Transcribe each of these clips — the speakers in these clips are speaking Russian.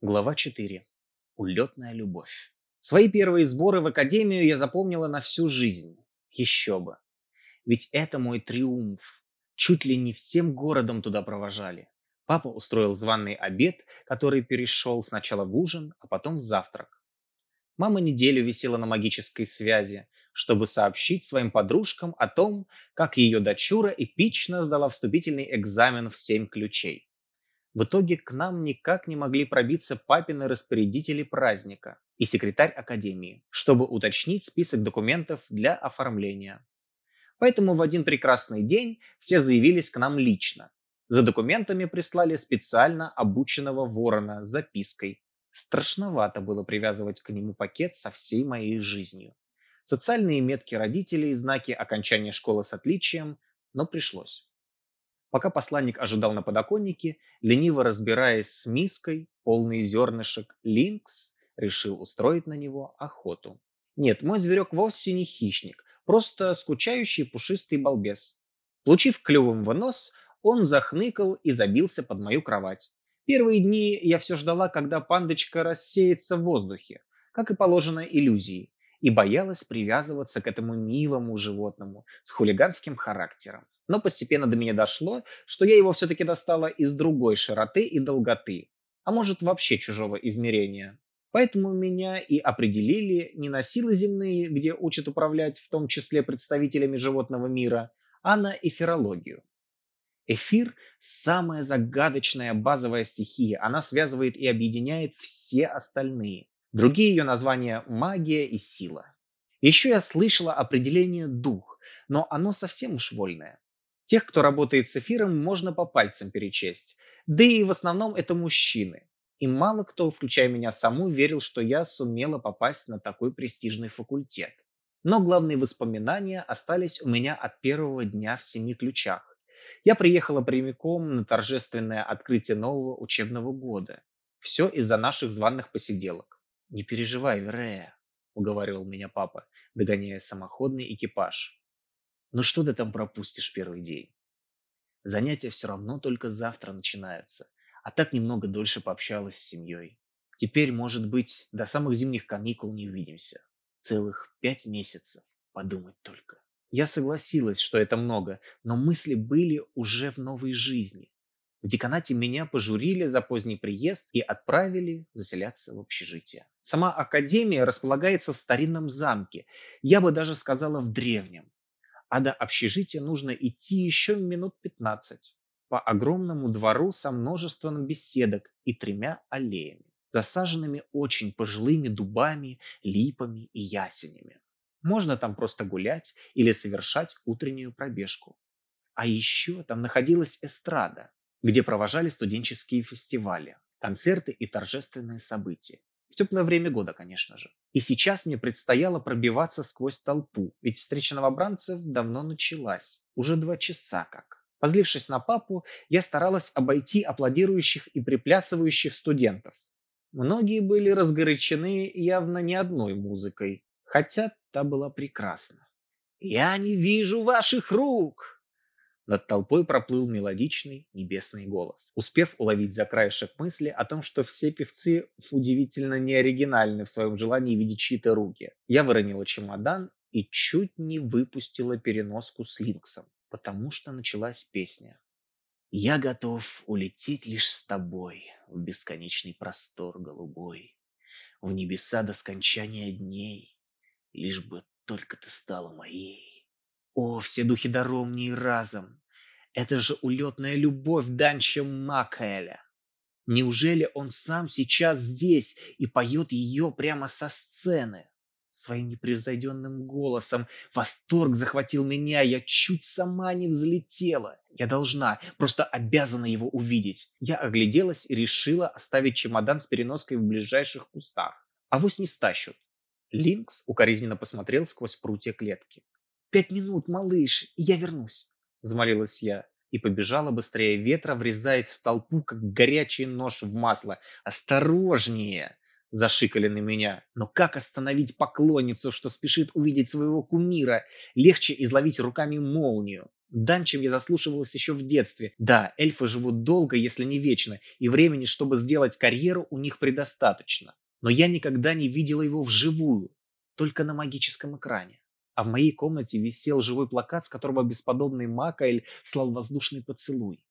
Глава 4. Улетная любовь. Свои первые сборы в академию я запомнила на всю жизнь. Еще бы. Ведь это мой триумф. Чуть ли не всем городом туда провожали. Папа устроил званый обед, который перешел сначала в ужин, а потом в завтрак. Мама неделю висела на магической связи, чтобы сообщить своим подружкам о том, как ее дочура эпично сдала вступительный экзамен в семь ключей. В итоге к нам никак не могли пробиться папины распорядители праздника и секретарь академии, чтобы уточнить список документов для оформления. Поэтому в один прекрасный день все заявились к нам лично. За документами прислали специально обученного ворона с запиской. Страшновато было привязывать к нему пакет со всей моей жизнью. Социальные метки родителей, знаки окончания школы с отличием, но пришлось. Пока посланник ожидал на подоконнике, лениво разбираясь с миской, полный зернышек, Линкс решил устроить на него охоту. Нет, мой зверек вовсе не хищник, просто скучающий пушистый балбес. Получив клювом в нос, он захныкал и забился под мою кровать. Первые дни я все ждала, когда пандочка рассеется в воздухе, как и положено иллюзии, и боялась привязываться к этому милому животному с хулиганским характером. Но постепенно до меня дошло, что я его все-таки достала из другой широты и долготы, а может вообще чужого измерения. Поэтому меня и определили не на силы земные, где учат управлять в том числе представителями животного мира, а на эфирологию. Эфир – самая загадочная базовая стихия, она связывает и объединяет все остальные. Другие ее названия – магия и сила. Еще я слышала определение «дух», но оно совсем уж вольное. Тех, кто работает с эфиром, можно по пальцам перечесть. Да и в основном это мужчины. И мало кто, включая меня саму, верил, что я сумела попасть на такой престижный факультет. Но главные воспоминания остались у меня от первого дня в семи ключах. Я приехала прямиком на торжественное открытие нового учебного года. Все из-за наших званых посиделок. «Не переживай, Верея», — уговаривал меня папа, догоняя самоходный экипаж. Ну что ты там пропустишь первый день? Занятия все равно только завтра начинаются, а так немного дольше пообщалась с семьей. Теперь, может быть, до самых зимних каникул не увидимся. Целых пять месяцев, подумать только. Я согласилась, что это много, но мысли были уже в новой жизни. В деканате меня пожурили за поздний приезд и отправили заселяться в общежитие. Сама академия располагается в старинном замке, я бы даже сказала в древнем а до общежития нужно идти еще минут пятнадцать по огромному двору со множеством беседок и тремя аллеями, засаженными очень пожилыми дубами, липами и ясенями. Можно там просто гулять или совершать утреннюю пробежку. А еще там находилась эстрада, где провожали студенческие фестивали, концерты и торжественные события. В теплое время года, конечно же. И сейчас мне предстояло пробиваться сквозь толпу, ведь встреча новобранцев давно началась. Уже два часа как. Позлившись на папу, я старалась обойти аплодирующих и приплясывающих студентов. Многие были разгорячены явно не одной музыкой, хотя та была прекрасна. «Я не вижу ваших рук!» Над толпой проплыл мелодичный небесный голос, успев уловить за краешек мысли о том, что все певцы удивительно неоригинальны в своем желании видеть чьи-то руки. Я выронила чемодан и чуть не выпустила переноску с Линксом, потому что началась песня. «Я готов улететь лишь с тобой в бесконечный простор голубой, в небеса до скончания дней, лишь бы только ты стала моей». О, все духи даромней разом! Это же улетная любовь Данча Макэля! Неужели он сам сейчас здесь и поет ее прямо со сцены? Своим непревзойденным голосом восторг захватил меня, я чуть сама не взлетела. Я должна, просто обязана его увидеть. Я огляделась и решила оставить чемодан с переноской в ближайших кустах. Авось не стащут. Линкс укоризненно посмотрел сквозь прутья клетки. «Пять минут, малыш, и я вернусь», — взмолилась я и побежала быстрее ветра, врезаясь в толпу, как горячий нож в масло. «Осторожнее!» Зашикали на меня. Но как остановить поклонницу, что спешит увидеть своего кумира? Легче изловить руками молнию. Данчем я заслушивалась еще в детстве. Да, эльфы живут долго, если не вечно, и времени, чтобы сделать карьеру, у них предостаточно. Но я никогда не видела его вживую, только на магическом экране. А в моей комнате висел живой плакат, с которого бесподобный Макаэль слал воздушный поцелуй.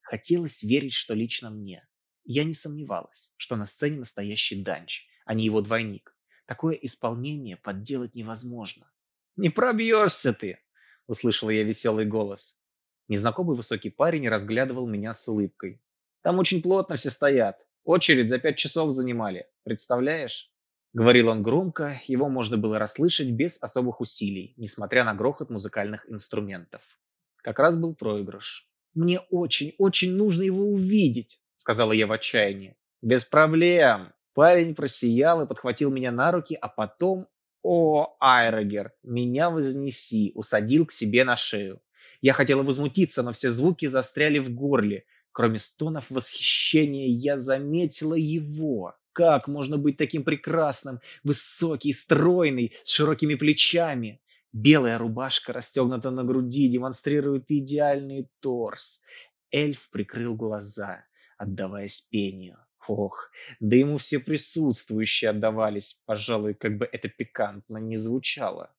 Хотелось верить, что лично мне. Я не сомневалась, что на сцене настоящий Данч, а не его двойник. Такое исполнение подделать невозможно. «Не пробьешься ты!» — услышала я веселый голос. Незнакомый высокий парень разглядывал меня с улыбкой. «Там очень плотно все стоят. Очередь за пять часов занимали. Представляешь?» Говорил он громко, его можно было расслышать без особых усилий, несмотря на грохот музыкальных инструментов. Как раз был проигрыш. «Мне очень, очень нужно его увидеть!» сказала я в отчаянии. Без проблем. Парень просиял и подхватил меня на руки, а потом, о, Айрогер, меня вознеси, усадил к себе на шею. Я хотела возмутиться, но все звуки застряли в горле. Кроме стонов восхищения, я заметила его. Как можно быть таким прекрасным, высокий, стройный, с широкими плечами? Белая рубашка расстегнута на груди, демонстрирует идеальный торс. Эльф прикрыл глаза отдаваясь пению. Ох, да ему все присутствующие отдавались, пожалуй, как бы это пикантно не звучало.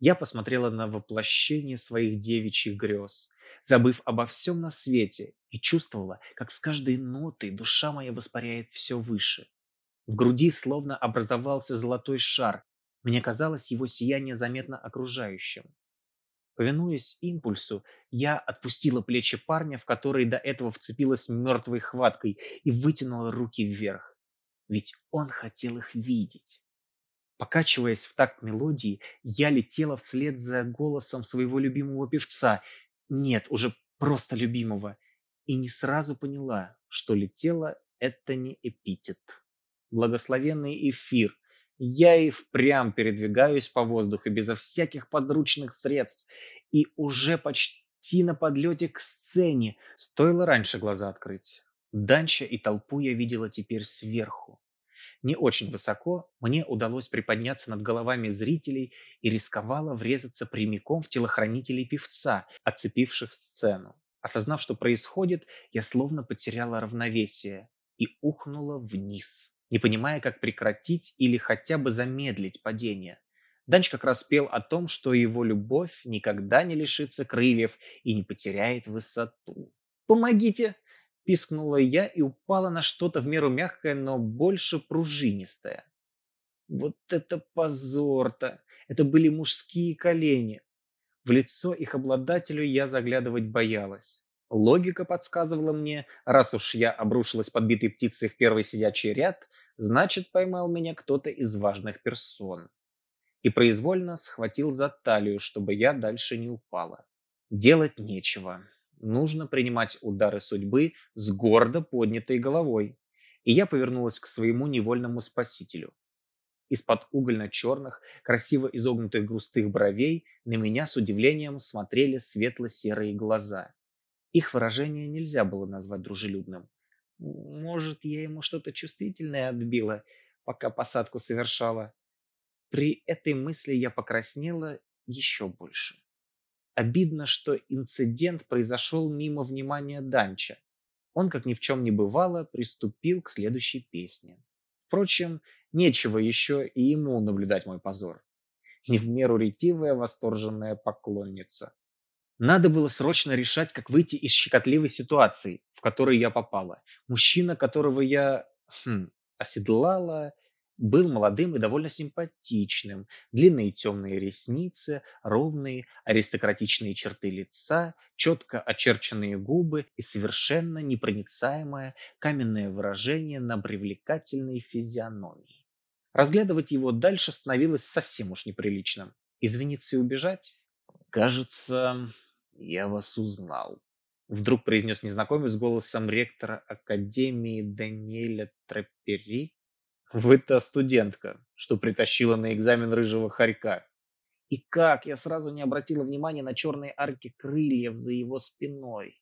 Я посмотрела на воплощение своих девичьих грез, забыв обо всем на свете, и чувствовала, как с каждой нотой душа моя воспаряет все выше. В груди словно образовался золотой шар, мне казалось его сияние заметно окружающим. Повинуясь импульсу, я отпустила плечи парня, в которые до этого вцепилась мертвой хваткой, и вытянула руки вверх. Ведь он хотел их видеть. Покачиваясь в такт мелодии, я летела вслед за голосом своего любимого певца. Нет, уже просто любимого. И не сразу поняла, что летела это не эпитет. Благословенный эфир, я и впрямь передвигаюсь по воздуху безо всяких подручных средств и уже почти на подлете к сцене. Стоило раньше глаза открыть. Данча и толпу я видела теперь сверху. Не очень высоко мне удалось приподняться над головами зрителей и рисковала врезаться прямиком в телохранителей певца, оцепивших сцену. Осознав, что происходит, я словно потеряла равновесие и ухнула вниз не понимая, как прекратить или хотя бы замедлить падение. Данч как раз пел о том, что его любовь никогда не лишится крыльев и не потеряет высоту. «Помогите!» – пискнула я и упала на что-то в меру мягкое, но больше пружинистое. Вот это позор-то! Это были мужские колени. В лицо их обладателю я заглядывать боялась. Логика подсказывала мне, раз уж я обрушилась подбитой птицей в первый сидячий ряд, значит, поймал меня кто-то из важных персон. И произвольно схватил за талию, чтобы я дальше не упала. Делать нечего. Нужно принимать удары судьбы с гордо поднятой головой. И я повернулась к своему невольному спасителю. Из-под угольно-черных, красиво изогнутых грустых бровей на меня с удивлением смотрели светло-серые глаза. Их выражение нельзя было назвать дружелюбным. Может, я ему что-то чувствительное отбила, пока посадку совершала. При этой мысли я покраснела еще больше. Обидно, что инцидент произошел мимо внимания Данча. Он, как ни в чем не бывало, приступил к следующей песне. Впрочем, нечего еще и ему наблюдать мой позор. Не в меру ретивая восторженная поклонница. Надо было срочно решать, как выйти из щекотливой ситуации, в которую я попала. Мужчина, которого я хм, оседлала, был молодым и довольно симпатичным. Длинные темные ресницы, ровные аристократичные черты лица, четко очерченные губы и совершенно непроницаемое каменное выражение на привлекательной физиономии. Разглядывать его дальше становилось совсем уж неприличным. Извиниться и убежать? Кажется, я вас узнал вдруг произнес незнакомец голосом ректора академии даниэля трапери вы та студентка что притащила на экзамен рыжего хорька. И как я сразу не обратила внимания на черные арки крыльев за его спиной